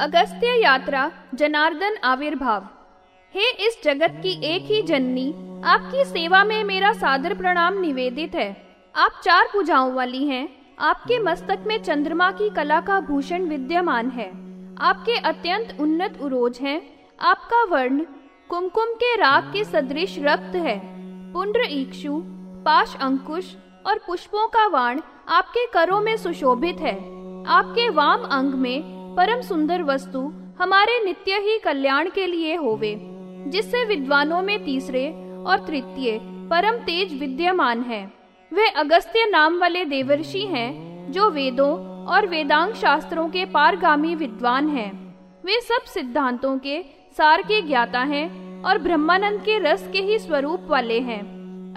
अगस्त्य यात्रा, जनार्दन आविर्भाव। हे इस जगत की एक ही जननी, आपकी सेवा में मेरा सादर प्रणाम निवेदित है। आप चार पूजाओं वाली हैं, आपके मस्तक में चंद्रमा की कला का भूषण विद्यमान है। आपके अत्यंत उन्नत उरोज हैं, आपका वर्ण कुमकुम के राग के सदृश रक्त है। पुंड्र इक्षु पाश अंकुश और पुष्पों का वाण आपके करों में सुशोभित है। आपके वाम अंग में परम सुंदर वस्तु हमारे नित्य ही कल्याण के लिए होवे, जिससे विद्वानों में तीसरे और तृतीय परम तेज विद्यमान है। वे अगस्त्य नाम वाले देवर्षि हैं, जो वेदों और वेदांग शास्त्रों के पारगामी विद्वान हैं। वे सब सिद्धांतों के सार के ज्ञाता हैं और ब्रह्मानंद के रस के ही स्वरूप वाले हैं।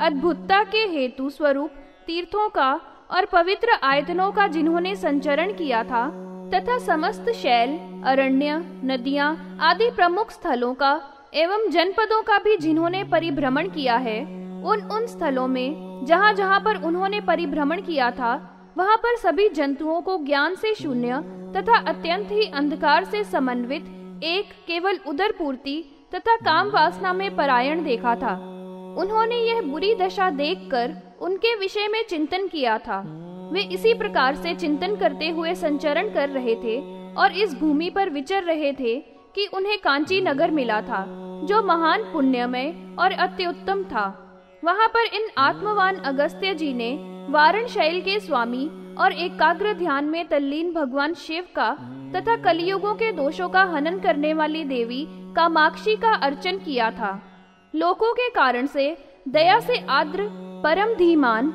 अद्भुतता के हेतु स्वरूप तीर्थों का और पवित्र आयतनों का जिन्होंने संचरण किया था तथा समस्त शैल, अरण्य, नदियाँ आदि प्रमुख स्थलों का एवं जनपदों का भी जिन्होंने परिभ्रमण किया है, उन उन स्थलों में जहाँ जहाँ पर उन्होंने परिभ्रमण किया था, वहाँ पर सभी जंतुओं को ज्ञान से शून्य तथा अत्यंत ही अंधकार से समन्वित, एक केवल उदर पूर्ति तथा काम वासना में परायण देखा था। उन्होंने यह बुरी दशा देखकर उनके विषय में चिंतन किया था। वे इसी प्रकार से चिंतन करते हुए संचरण कर रहे थे और इस भूमि पर विचर रहे थे कि उन्हें कांची नगर मिला था, जो महान पुण्यमय और अत्युत्तम था। वहाँ पर इन आत्मवान अगस्त्य जी ने वारण शैल के स्वामी और एकाग्र ध्यान में तल्लीन भगवान शिव का तथा कलियुगों के दोषों का हनन करने वाली देवी कामाक्षी का अर्चन किया था। लोकों के कारण से दया से आद्र, परम धीमान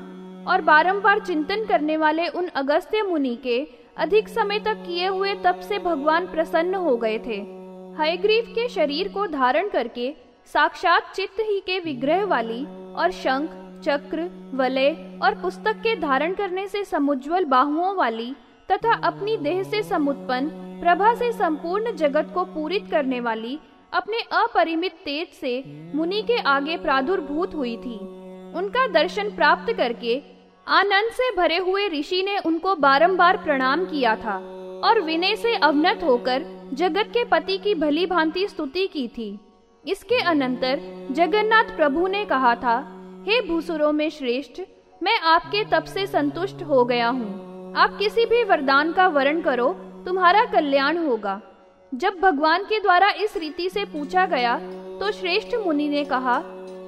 और बारंबार चिंतन करने वाले उन अगस्त्य मुनि के अधिक समय तक किए हुए तप से भगवान प्रसन्न हो गए थे। हयग्रीव के शरीर को धारण करके साक्षात चित्त ही के विग्रह वाली और शंख, चक्र, वलय और पुस्तक के धारण करने से समुज्वल बाहुओं वाली तथा अपनी देह से समुत्पन्न, प्रभा से संपूर्ण जगत को पूरित करने वाली अपने अपरिमित तेज से मुनि के आगे प्रादुर्भूत हुई थी। उनका दर्शन प्राप्त करके आनंद से भरे हुए ऋषि ने उनको बारंबार प्रणाम किया था और विनय से अवनत होकर जगत के पति की भली भांति स्तुति की थी। इसके अनंतर जगन्नाथ प्रभु ने कहा था, हे भूसुरों में श्रेष्ठ, मैं आपके तप से संतुष्ट हो गया हूँ। आप किसी भी वरदान का वरण करो, तुम्हारा कल्याण होगा। जब भगवान के द्वारा इस रीति से पूछा गया तो श्रेष्ठ मुनि ने कहा,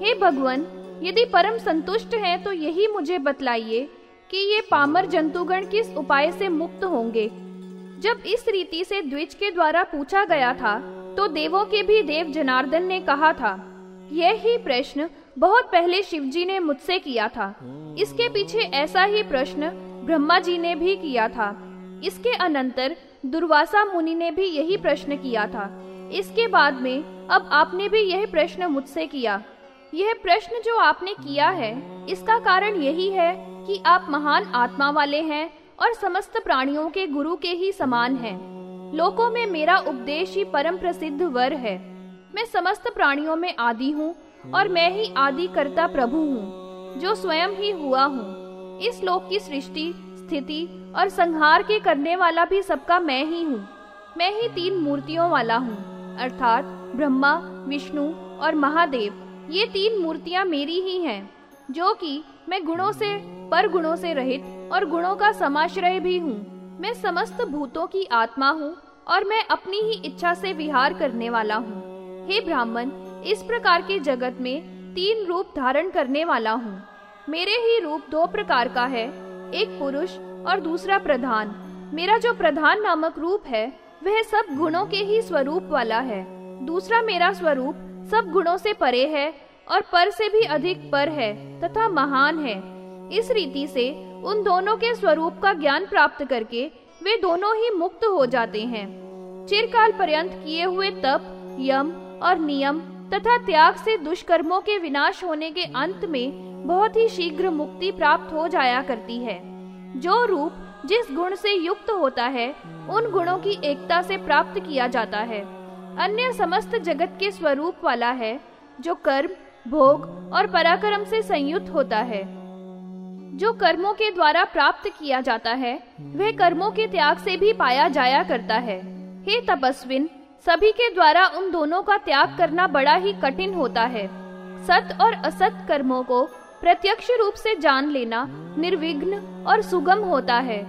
हे भगवान यदि परम संतुष्ट हैं तो यही मुझे बतलाइए कि ये पामर जंतुगण किस उपाय से मुक्त होंगे। जब इस रीति से द्विज के द्वारा पूछा गया था तो देवों के भी देव जनार्दन ने कहा था, यह ही प्रश्न बहुत पहले शिवजी ने मुझसे किया था। इसके पीछे ऐसा ही प्रश्न ब्रह्मा जी ने भी किया था। इसके अनंतर दुर्वासा मुनि ने भी यही प्रश्न किया था। इसके बाद में अब आपने भी यह प्रश्न मुझसे किया। यह प्रश्न जो आपने किया है, इसका कारण यही है कि आप महान आत्मा वाले हैं और समस्त प्राणियों के गुरु के ही समान हैं। लोकों में मेरा उपदेश ही परम प्रसिद्ध वर है। मैं समस्त प्राणियों में आदि हूँ और मैं ही आदि करता प्रभु हूँ, जो स्वयं ही हुआ हूँ। इस लोक की सृष्टि, स्थिति और संहार के करने वाला भी सबका मैं ही हूँ। मैं ही तीन मूर्तियों वाला हूँ, अर्थात ब्रह्मा, विष्णु और महादेव। ये तीन मूर्तियाँ मेरी ही हैं, जो कि मैं गुणों से पर गुणों से रहित और गुणों का समाश्रय भी हूँ। मैं समस्त भूतों की आत्मा हूँ और मैं अपनी ही इच्छा से विहार करने वाला हूँ। हे ब्राह्मण इस प्रकार के जगत में तीन रूप धारण करने वाला हूँ। मेरे ही रूप दो प्रकार का है एक पुरुष और दूसरा प्रधान। मेरा जो प्रधान नामक रूप है वह सब गुणों के ही स्वरूप वाला है। दूसरा मेरा स्वरूप सब गुणों से परे है और पर से भी अधिक पर है तथा महान है। इस रीति से उन दोनों के स्वरूप का ज्ञान प्राप्त करके वे दोनों ही मुक्त हो जाते हैं। चिरकाल पर्यंत किए हुए तप, यम और नियम तथा त्याग से दुष्कर्मों के विनाश होने के अंत में बहुत ही शीघ्र मुक्ति प्राप्त हो जाया करती है। जो रूप जिस गुण से युक्त होता है, उन गुणों की एकता से प्राप्त किया जाता है। अन्य समस्त जगत के स्वरूप वाला है, जो कर्म, भोग और पराक्रम से संयुक्त होता है। जो कर्मों के द्वारा प्राप्त किया जाता है, वह कर्मों के त्याग से भी पाया जाया करता है। हे तपस्विन, सभी के द्वारा उन दोनों का त्याग करना बड़ा ही कठिन होता है। सत और असत कर्मों को प्रत्यक्ष रूप से जान लेना निर्विघ्न और सुगम होता है।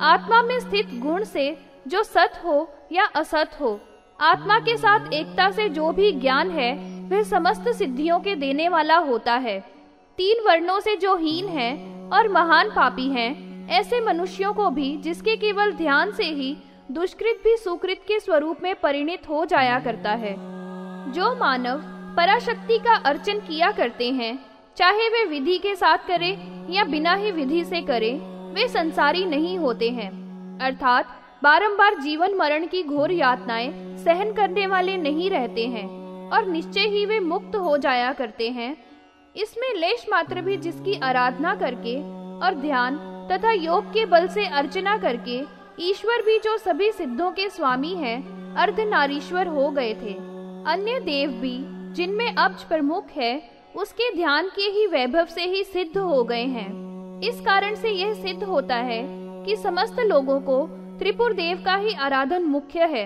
आत्मा में स्थित गुण से जो सत हो या असत हो आत्मा के साथ एकता से जो भी ज्ञान है वह समस्त सिद्धियों के देने वाला होता है। तीन वर्णों से जो हीन है और महान पापी हैं, ऐसे मनुष्यों को भी जिसके केवल ध्यान से ही दुष्कृत भी सुकृत के स्वरूप में परिणित हो जाया करता है। जो मानव पराशक्ति का अर्चन किया करते हैं चाहे वे विधि के साथ करे या बिना ही विधि से करे वे संसारी नहीं होते हैं। अर्थात बारंबार जीवन मरण की घोर यातनाएँ सहन करने वाले नहीं रहते हैं और निश्चय ही वे मुक्त हो जाया करते हैं। इसमें लेश मात्र भी जिसकी आराधना करके और ध्यान तथा योग के बल से अर्चना करके ईश्वर भी जो सभी सिद्धों के स्वामी हैं, अर्धनारीश्वर हो गए थे। अन्य देव भी, जिनमें अब्ज प्रमुख है, उसके ध्यान के ही वैभव से ही सिद्ध हो गए हैं। इस कारण से यह सिद्ध होता है कि समस्त लोगों को त्रिपुर देव का ही आराधन मुख्य है।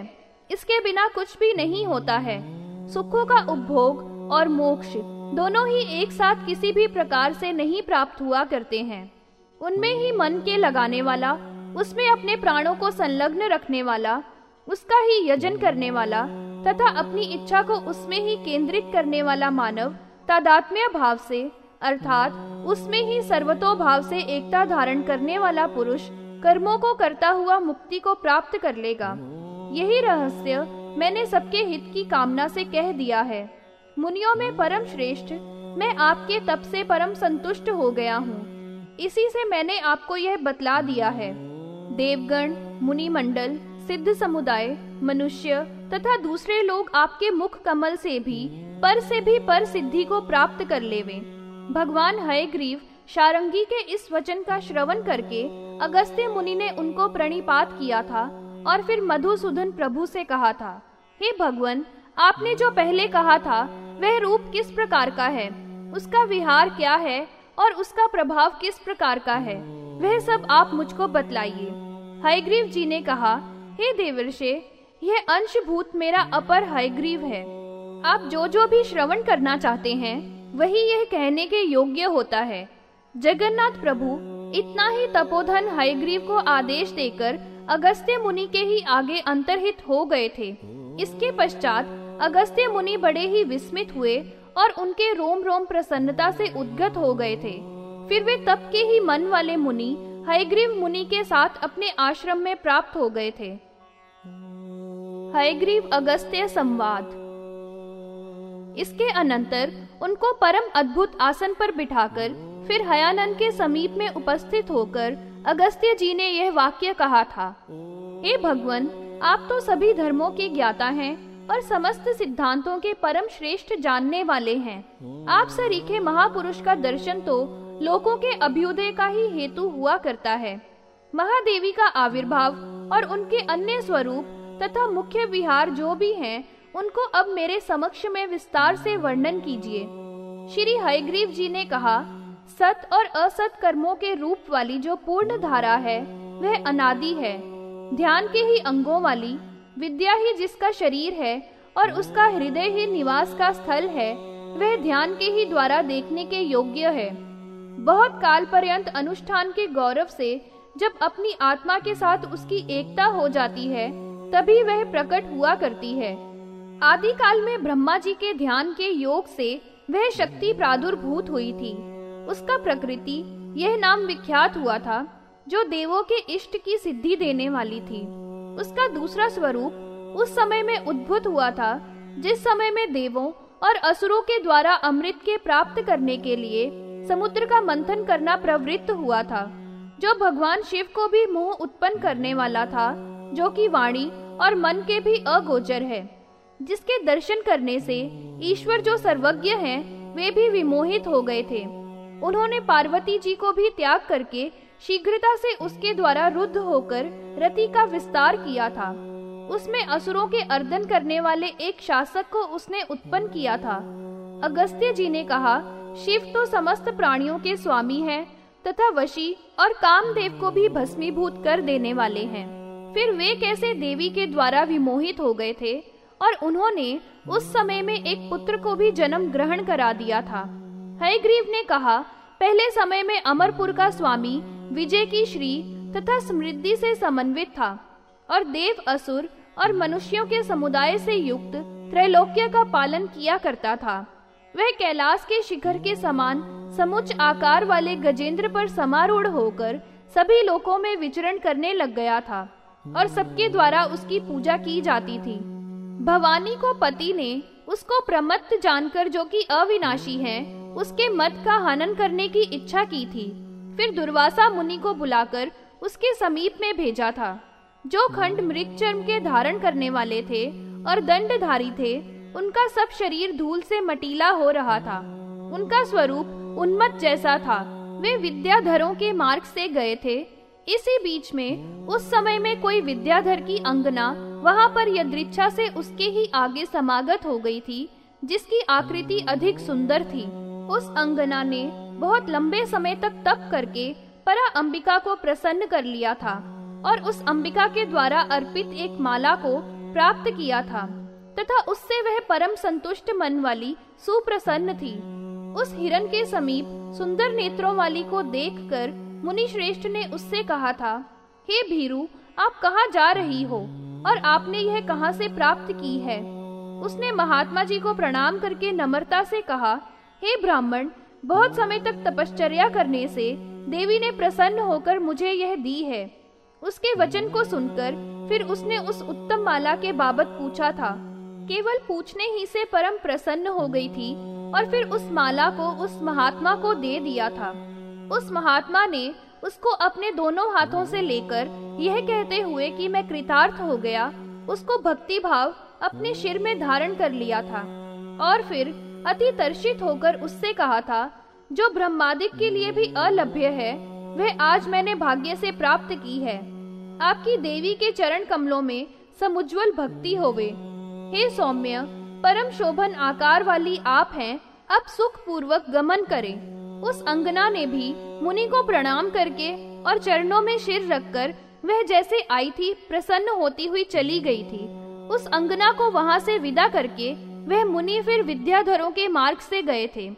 इसके बिना कुछ भी नहीं होता है। सुखों का उपभोग और मोक्ष दोनों ही एक साथ किसी भी प्रकार से नहीं प्राप्त हुआ करते हैं। उनमें ही मन के लगाने वाला, उसमें अपने प्राणों को संलग्न रखने वाला, उसका ही यजन करने वाला तथा अपनी इच्छा को उसमें ही केंद्रित करने वाला मानव तादात्म्य भाव से, अर्थात उसमें ही सर्वतो भाव से एकता धारण करने वाला पुरुष कर्मों को करता हुआ मुक्ति को प्राप्त कर लेगा। यही रहस्य मैंने सबके हित की कामना से कह दिया है। मुनियों में परम श्रेष्ठ, मैं आपके तप से परम संतुष्ट हो गया हूँ। इसी से मैंने आपको यह बतला दिया है। देवगण मुनि मंडल सिद्ध समुदाय, मनुष्य तथा दूसरे लोग आपके मुख कमल से भी, पर से भी पर सिद्धि को प्राप्त कर लेवे। भगवान हयग्रीव शारंगी के इस वचन का श्रवण करके अगस्त्य मुनि ने उनको प्रणिपात किया था और फिर मधुसूदन प्रभु से कहा था, हे भगवान, आपने जो पहले कहा था, वह रूप किस प्रकार का है? उसका विहार क्या है और उसका प्रभाव किस प्रकार का है? वह सब आप मुझको बतलाइए। हयग्रीव जी ने कहा, हे देवर्षे, यह अंशभूत मेरा अपर हयग्रीव है। आप जो जो भी श्रवण करना चाहते हैं, वही यह कहने के योग्य होता है। जगन्नाथ प्रभु, इतना ही तपोधन हयग्रीव को आदेश देकर अगस्त्य मुनि के ही आगे अंतरहित हो गए थे। इसके पश्चात अगस्त्य मुनि बड़े ही विस्मित हुए और उनके रोम रोम प्रसन्नता से उद्गत हो गए थे। फिर वे तप के ही मन वाले मुनि, हयग्रीव मुनि के साथ अपने आश्रम में प्राप्त हो गए थे। हयग्रीव अगस्त्य संवाद। इसके अनंतर उनको परम अद्भुत आसन पर बिठाकर फिर हयानंद के समीप में उपस्थित होकर अगस्त्य जी ने यह वाक्य कहा था हे भगवान आप तो सभी धर्मों के ज्ञाता हैं और समस्त सिद्धांतों के परम श्रेष्ठ जानने वाले हैं। आप सरीखे महापुरुष का दर्शन तो लोगों के अभ्युदय का ही हेतु हुआ करता है। महादेवी का आविर्भाव और उनके अन्य स्वरूप तथा मुख्य विहार जो भी हैं, उनको अब मेरे समक्ष में विस्तार से वर्णन कीजिए। श्री हयग्रीव जी ने कहा सत और असत कर्मों के रूप वाली जो पूर्ण धारा है, वह अनादि है। ध्यान के ही अंगों वाली, विद्या ही जिसका शरीर है और उसका हृदय ही निवास का स्थल है, वह ध्यान के ही द्वारा देखने के योग्य है। बहुत काल पर्यंत अनुष्ठान के गौरव से जब अपनी आत्मा के साथ उसकी एकता हो जाती है, तभी वह प्रकट हुआ करती है। आदि काल में ब्रह्मा जी के ध्यान के योग से वह शक्ति प्रादुर्भूत हुई थी। उसका प्रकृति यह नाम विख्यात हुआ था जो देवों के इष्ट की सिद्धि देने वाली थी। उसका दूसरा स्वरूप उस समय में उद्भुत हुआ था जिस समय में देवों और असुरों के द्वारा अमृत के प्राप्त करने के लिए समुद्र का मंथन करना प्रवृत्त हुआ था जो भगवान शिव को भी मोह उत्पन्न करने वाला था जो कि वाणी और मन के भी अगोचर है जिसके दर्शन करने से ईश्वर जो सर्वज्ञ हैं, वे भी विमोहित हो गए थे। उन्होंने पार्वती जी को भी त्याग करके शीघ्रता से उसके द्वारा रुद्ध होकर रति का विस्तार किया था। उसमें असुरों के अर्दन करने वाले एक शासक को उसने उत्पन्न किया था। अगस्त्य जी ने कहा, शिव तो समस्त प्राणियों के स्वामी हैं, तथा वशी और कामदेव को भी भस्मीभूत कर देने वाले हैं। फिर वे कैसे देवी के द्वारा विमोहित हो गए थे, और उन्होंने उस समय में एक पुत्र को भी जन्म ग्रहण करा दिया था। हयग्रीव ने कहा, पहले समय में अमरपुर का स्वामी विजय की श्री तथा समृद्धि से समन्वित था और देव असुर और मनुष्यों के समुदाय से युक्त त्रैलोक्य का पालन किया करता था। वह कैलाश के शिखर के समान समुच आकार वाले गजेंद्र पर समारूढ़ होकर सभी लोकों में विचरण करने लग गया था और सबके द्वारा उसकी पूजा की जाती थी। भवानी को पति ने उसको प्रमत्त जानकर जो कि अविनाशी है उसके मत का हनन करने की इच्छा की थी। फिर दुर्वासा मुनि को बुलाकर उसके समीप में भेजा था, जो खंड मृग चर्म के धारण करने वाले थे और दंडधारी थे। उनका सब शरीर धूल से मटीला हो रहा था। उनका स्वरूप उन्मत जैसा था। वे विद्याधरों के मार्ग से गए थे। इसी बीच में, उस समय में कोई विद्याधर की अंगना वहाँ पर यदृच्छा से उसके ही आगे समागत हो गई थी, जिसकी आकृति अधिक सुंदर थी। उस अंगना ने बहुत लंबे समय तक तप करके परा अंबिका को प्रसन्न कर लिया था और उस अंबिका के द्वारा अर्पित एक माला को प्राप्त किया था, तथा उससे वह परम संतुष्ट मन वाली सुप्रसन्न थी। उस हिरण के समीप सुंदर नेत्रों वाली को देखकर मुनि श्रेष्ठ ने उससे कहा था, हे भीरू, आप कहाँ जा रही हो और आपने यह कहाँ से प्राप्त की है? उसने महात्मा जी को प्रणाम करके नम्रता से कहा हे ब्राह्मण, बहुत समय तक तपश्चर्या करने से देवी ने प्रसन्न होकर मुझे यह दी है। उसके वचन को सुनकर फिर उसने उस उत्तम माला के बाबत पूछा था। केवल पूछने ही से परम प्रसन्न हो गई थी और फिर उस माला को उस महात्मा को दे दिया था। उस महात्मा ने उसको अपने दोनों हाथों से लेकर यह कहते हुए कि मैं कृतार्थ हो गया, उसको भक्ति भाव अपने सिर में धारण कर लिया था। और फिर अति तर्षित होकर उससे कहा था, जो ब्रह्मादिक के लिए भी अलभ्य है, वह आज मैंने भाग्य से प्राप्त की है। आपकी देवी के चरण कमलों में समुज्वल भक्ति होवे। हे सौम्य, परम शोभन आकार वाली आप हैं, अब सुख पूर्वक गमन करें। उस अंगना ने भी मुनि को प्रणाम करके और चरणों में सिर रखकर वह जैसे आई थी, प्रसन्न होती हुई चली गई थी। उस अंगना को वहाँ से विदा करके वह मुनि फिर विद्याधरों के मार्ग से गए थे।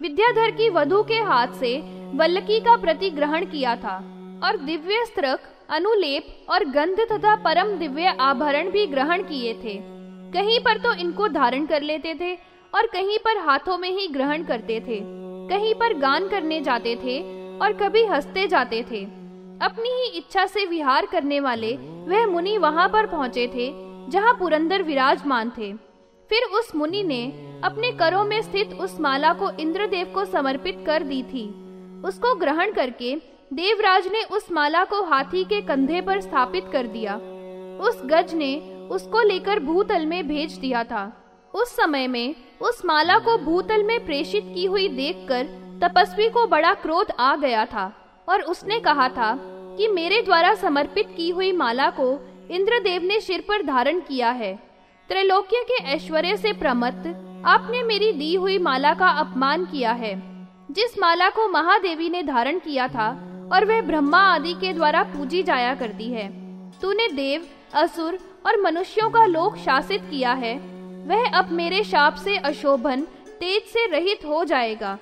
विद्याधर की वधु के हाथ से वल्लकी का प्रति ग्रहण किया था और दिव्य स्त्रक अनुलेप और गंध तथा परम दिव्य आभरण भी ग्रहण किए थे। कहीं पर तो इनको धारण कर लेते थे और कहीं पर हाथों में ही ग्रहण करते थे। कहीं पर गान करने जाते थे और कभी हँसते जाते थे। अपनी ही इच्छा से विहार करने वाले वह मुनि वहाँ पर पहुँचे थे, जहाँ पुरंदर विराजमान थे। फिर उस मुनि ने अपने करों में स्थित उस माला को इंद्रदेव को समर्पित कर दी थी। उसको ग्रहण करके देवराज ने उस माला को हाथी के कंधे पर स्थापित कर दिया। उस गज ने उसको लेकर भूतल में भेज दिया था। उस समय में उस माला को भूतल में प्रेषित की हुई देखकर तपस्वी को बड़ा क्रोध आ गया था और उसने कहा था कि मेरे द्वारा समर्पित की हुई माला को इंद्रदेव ने सिर पर धारण किया है। त्रैलोक्य के ऐश्वर्य से प्रमत्त, आपने मेरी दी हुई माला का अपमान किया है। जिस माला को महादेवी ने धारण किया था, और वह ब्रह्मा आदि के द्वारा पूजी जाया करती है, तूने देव, असुर और मनुष्यों का लोक शासित किया है। वह अब मेरे शाप से अशोभन, तेज से रहित हो जाएगा।